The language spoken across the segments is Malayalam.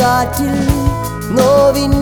കാറ്റിൽ നോവിൻ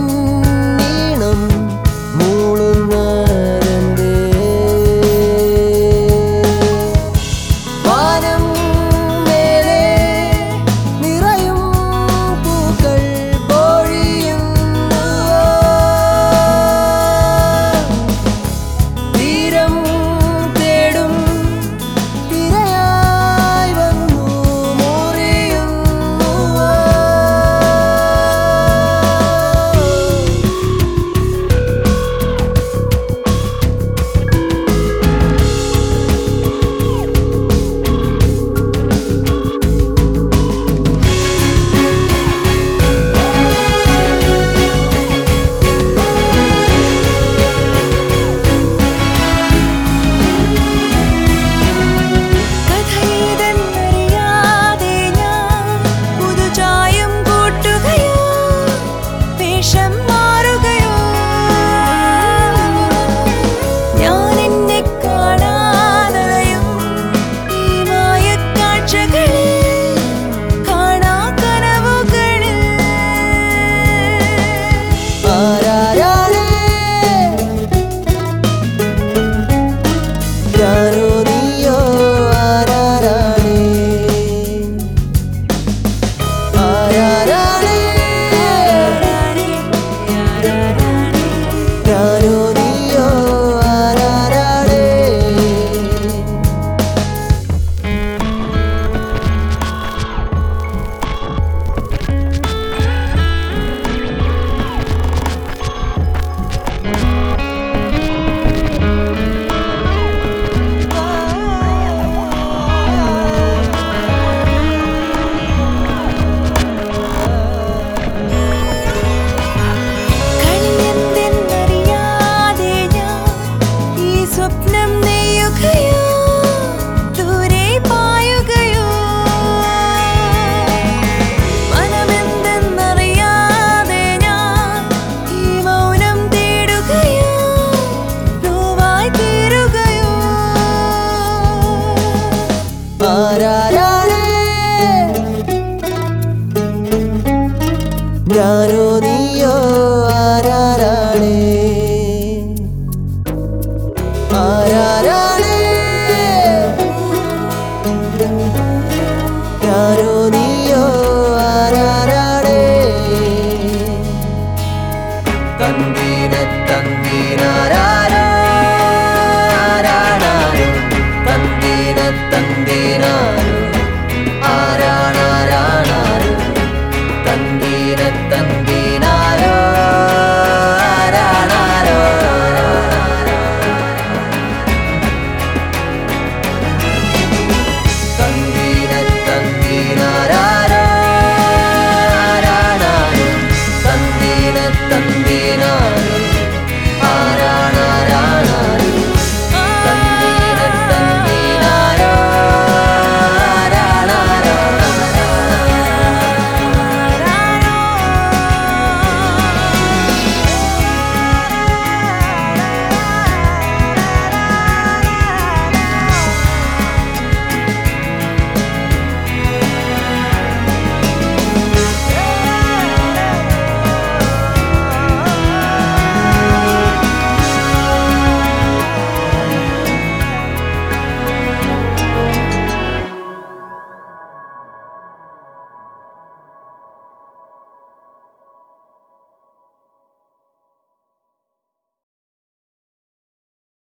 ra ra